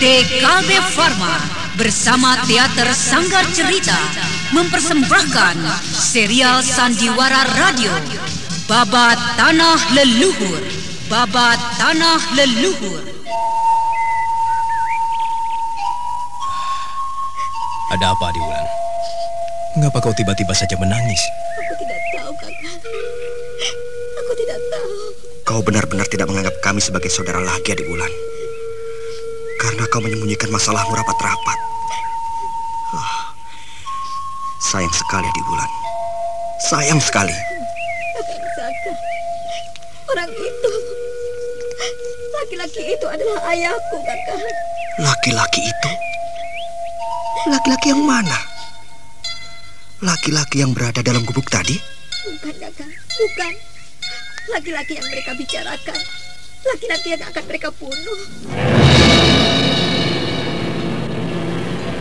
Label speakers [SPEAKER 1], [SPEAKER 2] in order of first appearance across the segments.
[SPEAKER 1] PT KB Pharma bersama Teater Sanggar Cerita mempersembahkan serial Sandiwara Radio Babat Tanah Leluhur Babat Tanah Leluhur
[SPEAKER 2] Ada apa, Adiwulan? Mengapa kau tiba-tiba saja menangis?
[SPEAKER 3] Aku tidak tahu, kakak. Aku tidak tahu.
[SPEAKER 4] Kau benar-benar tidak menganggap kami sebagai saudara lagi, Adik Wulan. Karena kau menyembunyikan masalahmu rapat-rapat. Oh, sayang sekali, Adik Wulan. Sayang sekali.
[SPEAKER 3] Saka. Orang itu. Laki-laki itu adalah ayahku, kakak.
[SPEAKER 4] Laki-laki itu? Laki-laki yang mana? Laki-laki yang berada dalam gubuk tadi?
[SPEAKER 3] Bukan, kakak. Bukan. Laki-laki yang mereka bicarakan. Laki-laki yang akan mereka bunuh.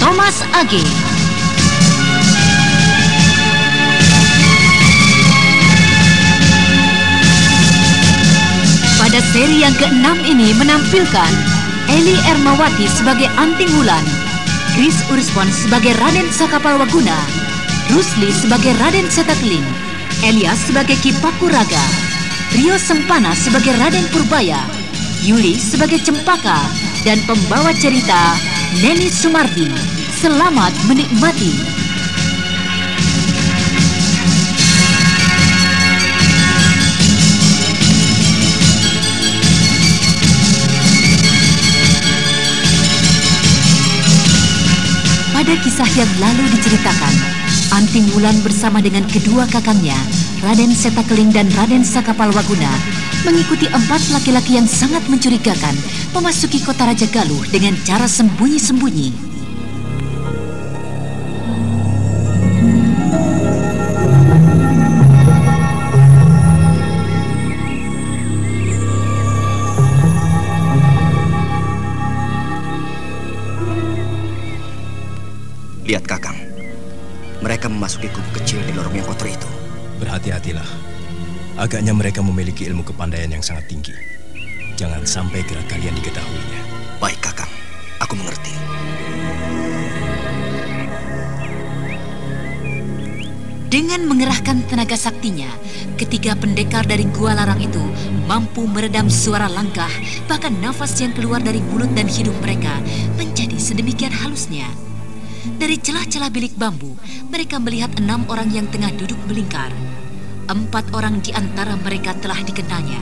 [SPEAKER 1] Thomas Age. Pada seri yang keenam ini menampilkan Eli Ermawati sebagai Anting Wulan, Chris Urspon sebagai Raden Sakapalwaguna, Rusli sebagai Raden Setakling, Elias sebagai Kipakuraga, Rio Sempana sebagai Raden Purbaya, Yuli sebagai Cempaka, dan pembawa cerita Neni Sumardi. Selamat menikmati. Pada kisah yang lalu diceritakan, Anting Wulan bersama dengan kedua kakangnya, Raden Setakeling dan Raden Sakapalwaguna, mengikuti empat laki-laki yang sangat mencurigakan memasuki kota Raja Galuh dengan cara sembunyi-sembunyi.
[SPEAKER 2] Agaknya mereka memiliki ilmu kepandaian yang sangat tinggi. Jangan sampai gerak kalian diketahuinya.
[SPEAKER 4] Baik, Kakang. Aku mengerti.
[SPEAKER 1] Dengan mengerahkan tenaga saktinya, ketiga pendekar dari gua larang itu mampu meredam suara langkah, bahkan nafas yang keluar dari mulut dan hidung mereka menjadi sedemikian halusnya. Dari celah-celah bilik bambu, mereka melihat enam orang yang tengah duduk melingkar. Empat orang di antara mereka telah dikenalnya,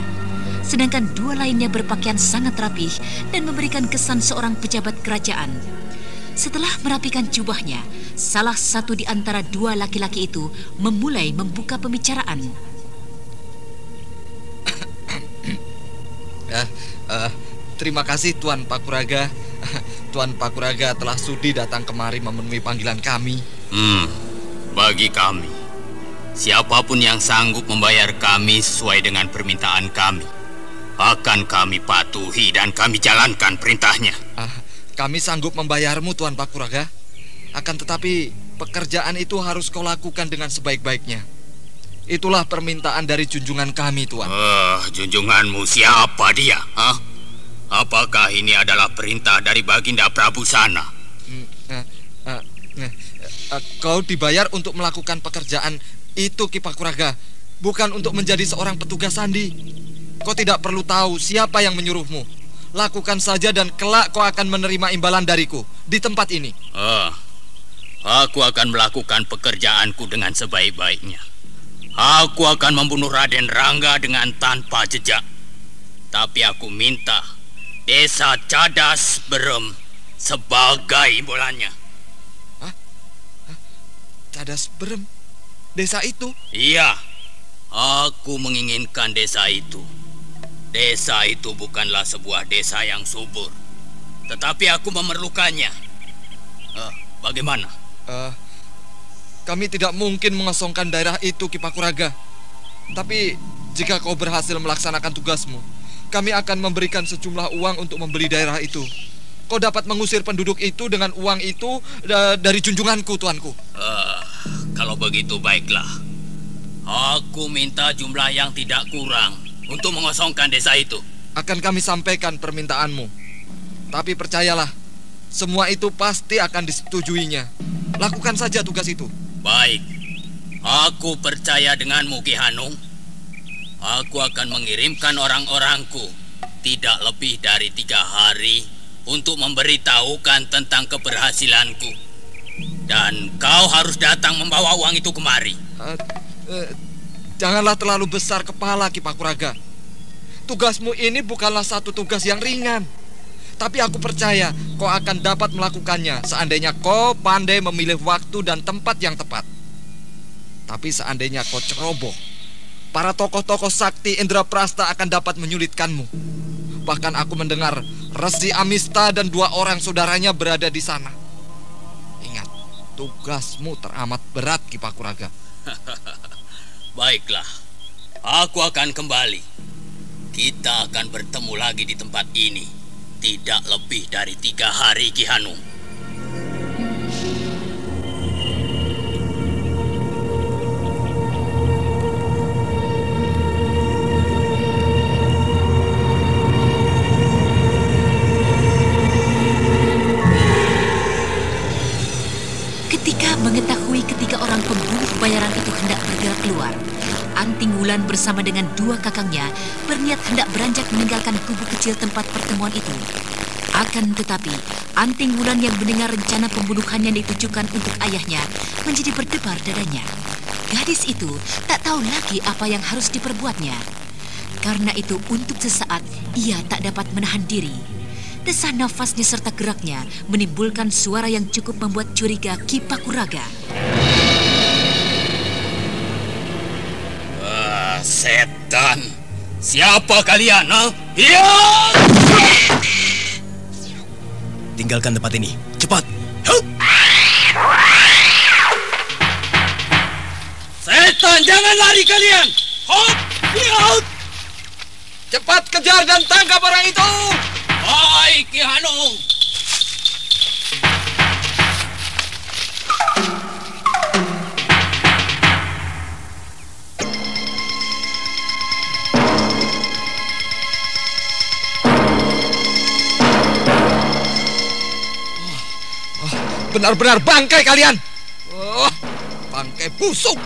[SPEAKER 1] sedangkan dua lainnya berpakaian sangat rapih dan memberikan kesan seorang pejabat kerajaan. Setelah merapikan jubahnya, salah satu di antara dua laki-laki itu memulai membuka pembicaraan.
[SPEAKER 5] Eh, eh, terima kasih Tuan Pakuraga. Tuan Pakuraga telah sudi datang kemari memenuhi panggilan kami.
[SPEAKER 6] Hmm, bagi kami, siapa pun yang sanggup membayar kami sesuai dengan permintaan kami, akan kami patuhi dan kami jalankan perintahnya.
[SPEAKER 5] Ah, kami sanggup membayarmu Tuan Pakuraga. Akan tetapi pekerjaan itu harus kau lakukan dengan sebaik-baiknya. Itulah permintaan dari junjungan kami, Tuan.
[SPEAKER 6] Eh, junjunganmu siapa dia? Hah? Apakah ini adalah perintah dari Baginda Prabu sana?
[SPEAKER 5] Hmm, eh, eh, eh, kau dibayar untuk melakukan pekerjaan itu, Ki Pakuraga, bukan untuk menjadi seorang petugas sandi. Kau tidak perlu tahu siapa yang menyuruhmu. Lakukan saja dan kelak kau akan menerima imbalan dariku di tempat ini.
[SPEAKER 6] Eh, Aku akan melakukan pekerjaanku dengan sebaik-baiknya. Aku akan membunuh Raden Rangga dengan tanpa jejak. Tapi aku minta desa Cadas Berem sebagai imbulannya.
[SPEAKER 5] Cadas Berem. Desa itu?
[SPEAKER 6] Iya, aku menginginkan desa itu. Desa itu bukanlah sebuah desa yang subur, tetapi aku memerlukannya. Eh, bagaimana?
[SPEAKER 5] Eh, kami tidak mungkin mengosongkan daerah itu, Kipakuraga. Tapi jika kau berhasil melaksanakan tugasmu, kami akan memberikan sejumlah uang untuk membeli daerah itu. Kau dapat mengusir penduduk itu dengan uang itu da dari junjunganku, tuanku.
[SPEAKER 6] Uh, kalau begitu baiklah. Aku minta jumlah yang tidak kurang untuk mengosongkan desa itu.
[SPEAKER 5] Akan kami sampaikan permintaanmu. Tapi percayalah, semua itu pasti akan disetujuinya. Lakukan saja tugas itu.
[SPEAKER 6] Baik, aku percaya denganmu Ki Hanung. Aku akan mengirimkan orang-orangku tidak lebih dari tiga hari untuk memberitahukan tentang keberhasilanku. Dan kau harus datang membawa uang itu kemari. Uh, uh,
[SPEAKER 5] janganlah terlalu besar kepala, Kipakuraga. Tugasmu ini bukanlah satu tugas yang ringan. Tapi aku percaya kau akan dapat melakukannya seandainya kau pandai memilih waktu dan tempat yang tepat. Tapi seandainya kau ceroboh, para tokoh-tokoh sakti Indra Prasta akan dapat menyulitkanmu. Bahkan aku mendengar Resi Amista dan dua orang saudaranya berada di sana. Ingat, tugasmu teramat berat, Kipakuraga.
[SPEAKER 6] Baiklah, aku akan kembali. Kita akan bertemu lagi di tempat ini. Tidak lebih dari tiga hari, Ki Hanung.
[SPEAKER 1] Wulan bersama dengan dua kakangnya berniat hendak beranjak meninggalkan kubu kecil tempat pertemuan itu. Akan tetapi, Anting Wulan yang mendengar rencana pembunuhan yang ditujukan untuk ayahnya menjadi berdebar dadanya. Gadis itu tak tahu lagi apa yang harus diperbuatnya. Karena itu untuk sesaat ia tak dapat menahan diri. Desah nafasnya serta geraknya menimbulkan suara yang cukup membuat curiga Kipakuraga.
[SPEAKER 6] Setan. Siapa kalian, ha? Iya!
[SPEAKER 2] Tinggalkan tempat ini. Cepat.
[SPEAKER 6] Setan, jangan lari kalian. Hop! Out!
[SPEAKER 5] Cepat kejar dan tangkap orang itu.
[SPEAKER 6] Baik, Ki Hanung.
[SPEAKER 5] Benar-benar bangkai kalian. Oh, bangkai busuk.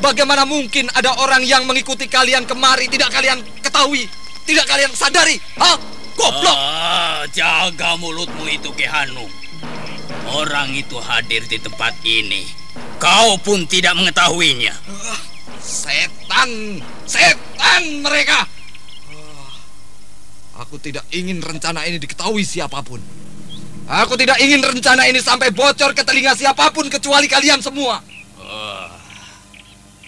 [SPEAKER 5] Bagaimana mungkin ada orang yang mengikuti kalian kemari tidak kalian ketahui, tidak kalian sadari? Hah? Goblok.
[SPEAKER 6] Ah, jaga mulutmu itu Ki Hanung. Orang itu hadir di tempat ini. Kau pun tidak mengetahuinya. Uh,
[SPEAKER 5] setan, setan mereka. Uh, aku tidak ingin rencana ini diketahui siapa pun. Aku tidak ingin rencana ini sampai bocor ke telinga siapa pun kecuali kalian semua. Oh,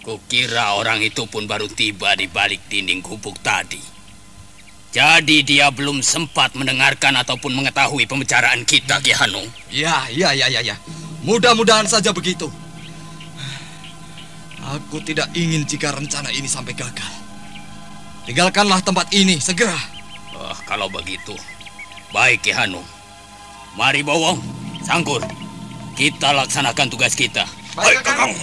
[SPEAKER 6] kukira orang itu pun baru tiba di balik dinding gubuk tadi. Jadi dia belum sempat mendengarkan ataupun mengetahui pembicaraan kita, Ki Hanung.
[SPEAKER 5] Ya, ya, ya, ya, ya. Mudah-mudahan saja begitu. Aku tidak ingin jika rencana ini sampai gagal. Tinggalkanlah tempat ini segera.
[SPEAKER 6] Oh, kalau begitu, baik Ki Hanung. Mari Bawong, Sangkur. Kita laksanakan tugas kita.
[SPEAKER 5] Baik, Kakang.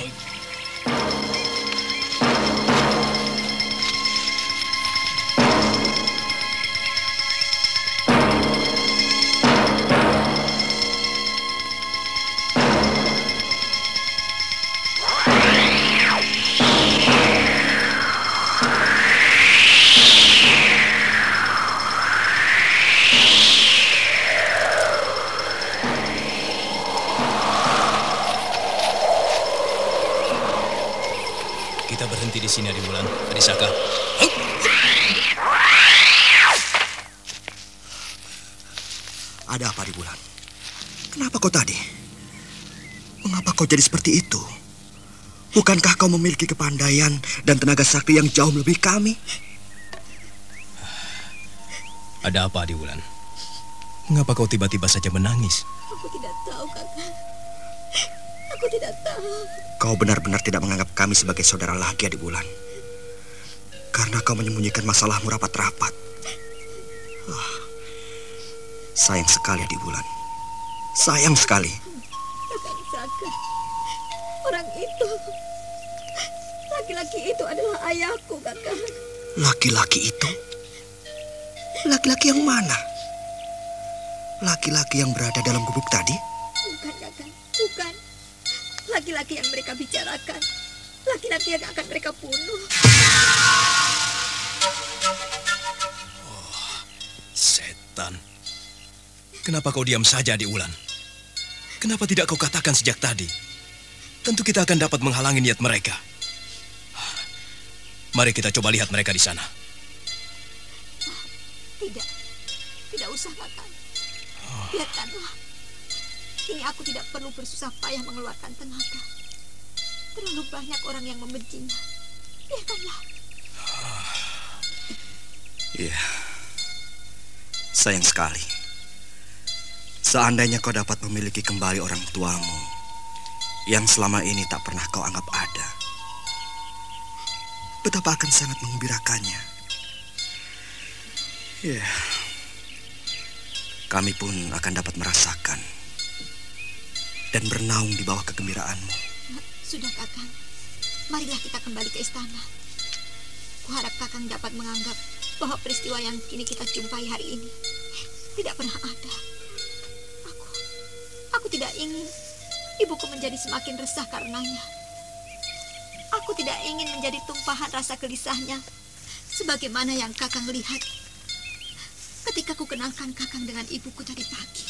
[SPEAKER 4] Kau tadi? Mengapa kau jadi seperti itu? Bukankah kau memiliki kepandaian dan tenaga sakti yang jauh melebihi kami?
[SPEAKER 2] Ada apa, Adiwulan? Mengapa kau tiba-tiba saja menangis?
[SPEAKER 3] Aku tidak tahu, kakak. Aku tidak tahu.
[SPEAKER 4] Kau benar-benar tidak menganggap kami sebagai saudara lagi, Adik Bulan. Karena kau menyembunyikan masalahmu rapat-rapat. Ah, sayang sekali, Adik Bulan. Sayang sekali.
[SPEAKER 3] Kakak Saka. Orang itu. Laki-laki itu adalah ayahku, kakak.
[SPEAKER 4] Laki-laki itu? Laki-laki yang mana? Laki-laki yang berada dalam gubuk tadi?
[SPEAKER 3] Bukan, kakak. Bukan. Laki-laki yang mereka bicarakan. Laki-laki yang akan mereka bunuh.
[SPEAKER 2] Setan. Kenapa kau diam saja, Adik Wulan? Kenapa tidak kau katakan sejak tadi? Tentu kita akan dapat menghalangi niat mereka. Mari kita coba lihat mereka di sana.
[SPEAKER 3] Tidak. Tidak usah, kakak. Biarkanlah. Kini aku tidak perlu bersusah payah mengeluarkan tenaga. Terlalu banyak orang yang membencinya. Biarkanlah.
[SPEAKER 4] Iya. Sayang sekali. Seandainya kau dapat memiliki kembali orang tuamu yang selama ini tak pernah kau anggap ada. Betapa akan sangat mengembirakannya. Ya. Kami pun akan dapat merasakan dan bernaung di bawah kegembiraanmu.
[SPEAKER 3] Sudah, kakang. Marilah kita kembali ke istana. Kuharap kakang dapat menganggap bahwa peristiwa yang kini kita jumpai hari ini tidak pernah ada. Aku, tidak ingin ibuku menjadi semakin resah karenanya. Aku tidak ingin menjadi tumpahan rasa gelisahnya sebagaimana yang kakang lihat ketika ku kenalkan kakang dengan ibuku tadi pagi.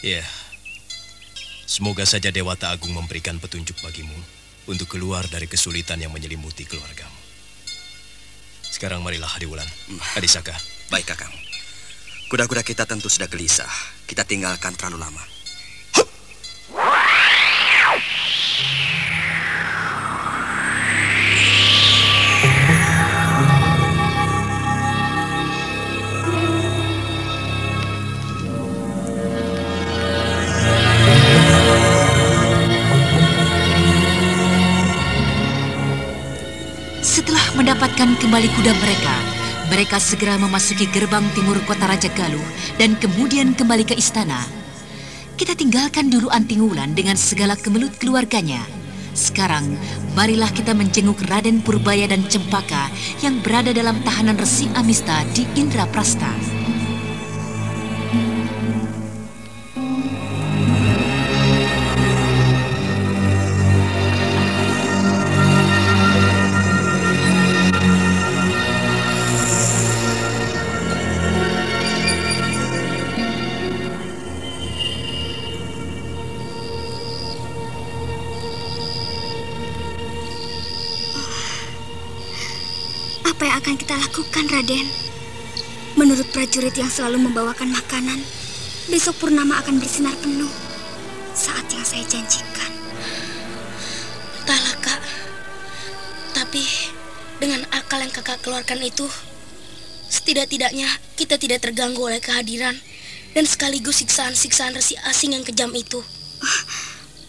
[SPEAKER 2] Ya. Semoga saja Dewata Agung memberikan petunjuk bagimu untuk keluar dari kesulitan yang menyelimuti keluargamu. Sekarang marilah Adiwulan. Adisaka.
[SPEAKER 4] Baik, Kakang. Kuda-kuda kita tentu sudah gelisah. Kita tinggalkan terlalu lama.
[SPEAKER 1] Setelah mendapatkan kembali kuda mereka, mereka segera memasuki gerbang timur kota Raja Galuh dan kemudian kembali ke istana. Kita tinggalkan dulu Antingulan dengan segala kemelut keluarganya. Sekarang, marilah kita menjenguk Raden Purbaya dan Cempaka yang berada dalam tahanan Resi Amista di Indraprasta.
[SPEAKER 7] Lakukan, Raden? Menurut prajurit yang selalu membawakan makanan, besok purnama akan bersinar penuh. Saat yang saya janjikan.
[SPEAKER 8] Entahlah, Kak. Tapi dengan akal yang kakak keluarkan itu, setidak-tidaknya kita tidak terganggu oleh kehadiran dan sekaligus siksaan-siksaan resi asing yang kejam itu.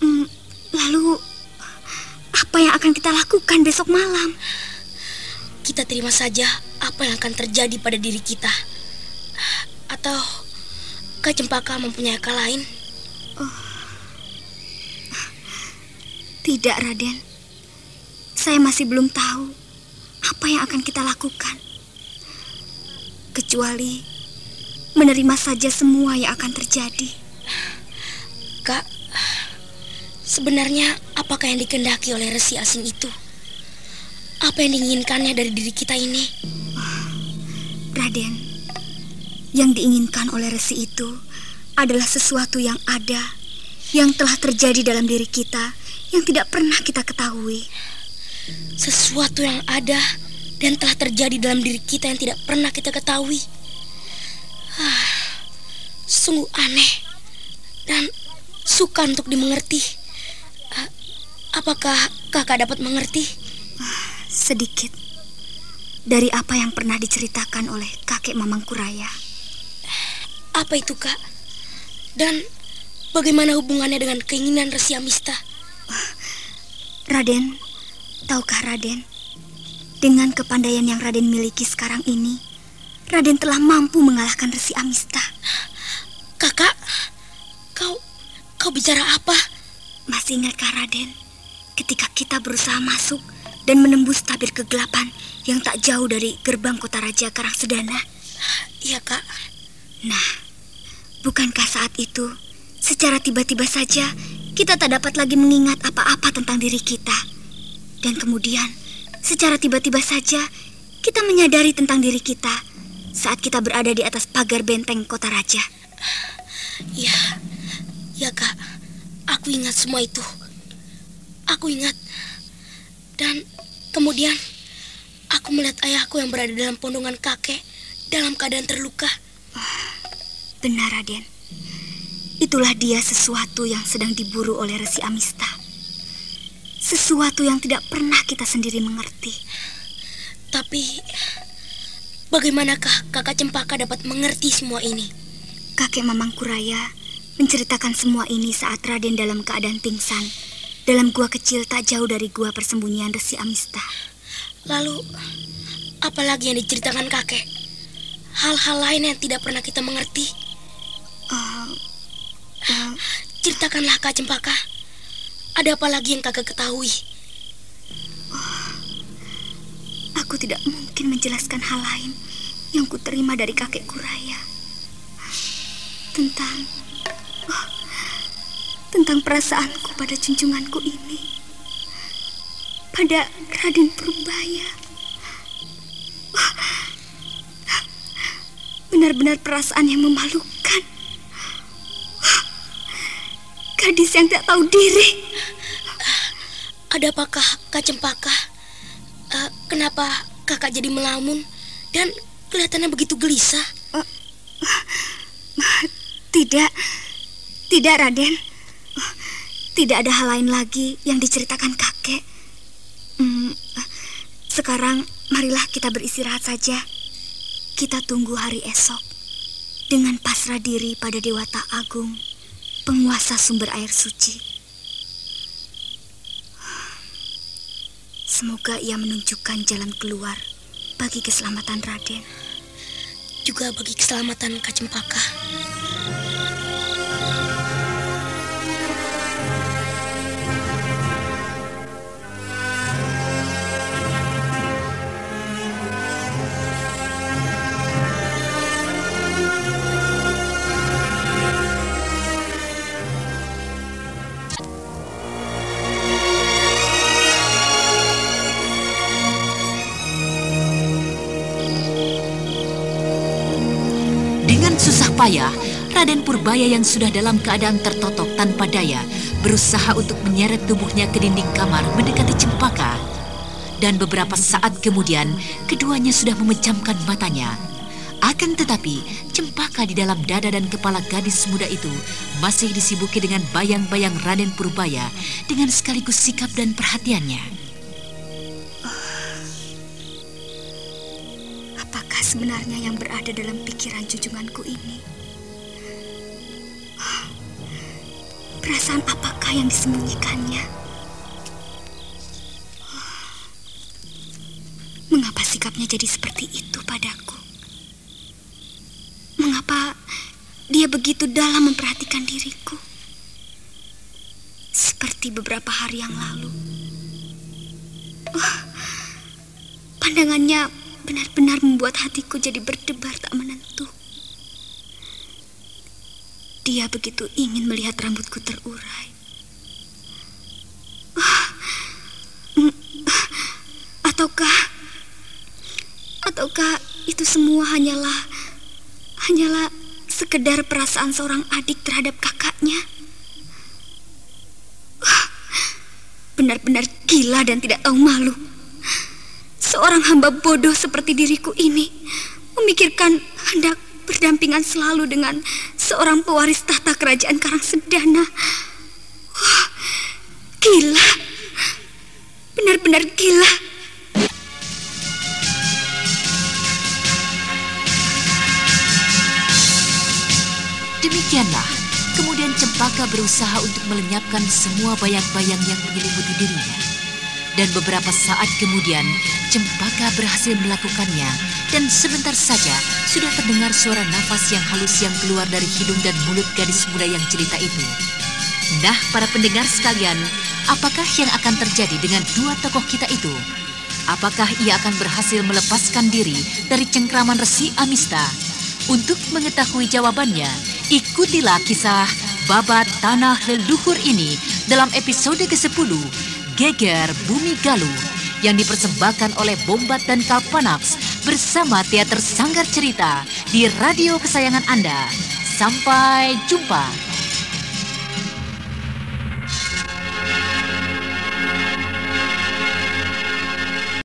[SPEAKER 7] Hmm, lalu, apa yang akan kita lakukan besok malam?
[SPEAKER 8] Kita terima saja apa yang akan terjadi pada diri kita. Atau Kak Cempaka mempunyai akal lain?
[SPEAKER 7] Tidak, Raden. Saya masih belum tahu apa yang akan kita lakukan. Kecuali menerima saja semua yang akan terjadi.
[SPEAKER 8] Kak, sebenarnya apakah yang dikendaki oleh resi asing itu? Apa yang diinginkannya dari diri kita ini?
[SPEAKER 7] Raden, yang diinginkan oleh resi itu adalah sesuatu yang ada, yang telah terjadi dalam diri kita, yang tidak pernah kita ketahui.
[SPEAKER 8] Sesuatu yang ada dan telah terjadi dalam diri kita yang tidak pernah kita ketahui. Ah, sungguh aneh dan suka untuk dimengerti. Ah, apakah kakak dapat mengerti?
[SPEAKER 7] Sedikit dari apa yang pernah diceritakan oleh kakek Mamang Kuraya.
[SPEAKER 8] Apa itu kak? Dan bagaimana hubungannya dengan keinginan Resi Amista?
[SPEAKER 7] Raden, tahukah Raden? Dengan kepandaian yang Raden miliki sekarang ini, Raden telah mampu mengalahkan Resi Amista.
[SPEAKER 8] Kakak, kau kau bicara apa?
[SPEAKER 7] Masih ingatkah Raden? Ketika kita berusaha masuk dan menembus tabir kegelapan yang tak jauh dari gerbang kota Raja Karangsedana.
[SPEAKER 8] Iya, Kak.
[SPEAKER 7] Nah, Bukankah saat itu, secara tiba-tiba saja, kita tak dapat lagi mengingat apa-apa tentang diri kita. Dan kemudian, secara tiba-tiba saja, kita menyadari tentang diri kita saat kita berada di atas pagar benteng kota raja.
[SPEAKER 8] Ya, ya kak, aku ingat semua itu. Aku ingat. Dan kemudian, aku melihat ayahku yang berada dalam pondongan kakek dalam keadaan terluka.
[SPEAKER 7] Benar, Raden. Itulah dia sesuatu yang sedang diburu oleh Resi Amista. Sesuatu yang tidak pernah kita sendiri mengerti.
[SPEAKER 8] Tapi, bagaimanakah kakak Cempaka dapat mengerti semua ini?
[SPEAKER 7] Kakek Mamang Kuraya menceritakan semua ini saat Raden dalam keadaan pingsan dalam gua kecil tak jauh dari gua persembunyian Resi Amista.
[SPEAKER 8] Lalu, apalagi yang diceritakan kakek? Hal-hal lain yang tidak pernah kita mengerti.
[SPEAKER 7] Uh, uh,
[SPEAKER 8] ceritakanlah Kak Cempaka. Ada apa lagi yang kakak ketahui?
[SPEAKER 7] Oh, aku tidak mungkin menjelaskan hal lain yang ku terima dari kakek Kuraya. Tentang... Oh, tentang perasaanku pada junjunganku ini. Pada Raden Purbaya. Benar-benar perasaan yang memalukan. Gadis yang tak tahu diri.
[SPEAKER 8] Ada apakah Kak Cempaka? Uh, kenapa kakak jadi melamun dan kelihatannya begitu gelisah? Uh,
[SPEAKER 7] uh, tidak, tidak Raden. Tidak ada hal lain lagi yang diceritakan kakek. Hmm, sekarang marilah kita beristirahat saja. Kita tunggu hari esok dengan pasrah diri pada Dewata Agung penguasa sumber air suci. Semoga ia menunjukkan jalan keluar bagi keselamatan Raden.
[SPEAKER 8] Juga bagi keselamatan Kacempaka.
[SPEAKER 1] Payah, Raden Purbaya yang sudah dalam keadaan tertotok tanpa daya berusaha untuk menyeret tubuhnya ke dinding kamar mendekati Cempaka. Dan beberapa saat kemudian, keduanya sudah memejamkan matanya. Akan tetapi, Cempaka di dalam dada dan kepala gadis muda itu masih disibuki dengan bayang-bayang Raden Purbaya dengan sekaligus sikap dan perhatiannya.
[SPEAKER 7] Sebenarnya yang berada dalam pikiran junjunganku ini? Perasaan apakah yang disembunyikannya? Mengapa sikapnya jadi seperti itu padaku? Mengapa dia begitu dalam memperhatikan diriku? Seperti beberapa hari yang lalu. Pandangannya benar-benar membuat hatiku jadi berdebar tak menentu. Dia begitu ingin melihat rambutku terurai. Ah, ataukah ataukah itu semua hanyalah hanyalah sekedar perasaan seorang adik terhadap kakaknya? Ah, benar-benar gila dan tidak tahu malu. Seorang hamba bodoh seperti diriku ini memikirkan hendak berdampingan selalu dengan seorang pewaris tahta kerajaan Karangsedana. Wah, gila. Benar-benar gila.
[SPEAKER 1] Demikianlah, kemudian Cempaka berusaha untuk melenyapkan semua bayang-bayang yang menyelimuti dirinya. Dan beberapa saat kemudian, Cempaka berhasil melakukannya dan sebentar saja sudah terdengar suara nafas yang halus yang keluar dari hidung dan mulut gadis muda yang cerita itu. Nah, para pendengar sekalian, apakah yang akan terjadi dengan dua tokoh kita itu? Apakah ia akan berhasil melepaskan diri dari cengkraman Resi Amista? Untuk mengetahui jawabannya, ikutilah kisah Babat Tanah Leluhur ini dalam episode ke-10, Geger Bumi Galuh, yang dipersembahkan oleh Bombat dan Kalpanax bersama Teater Sanggar Cerita di radio kesayangan Anda. Sampai jumpa.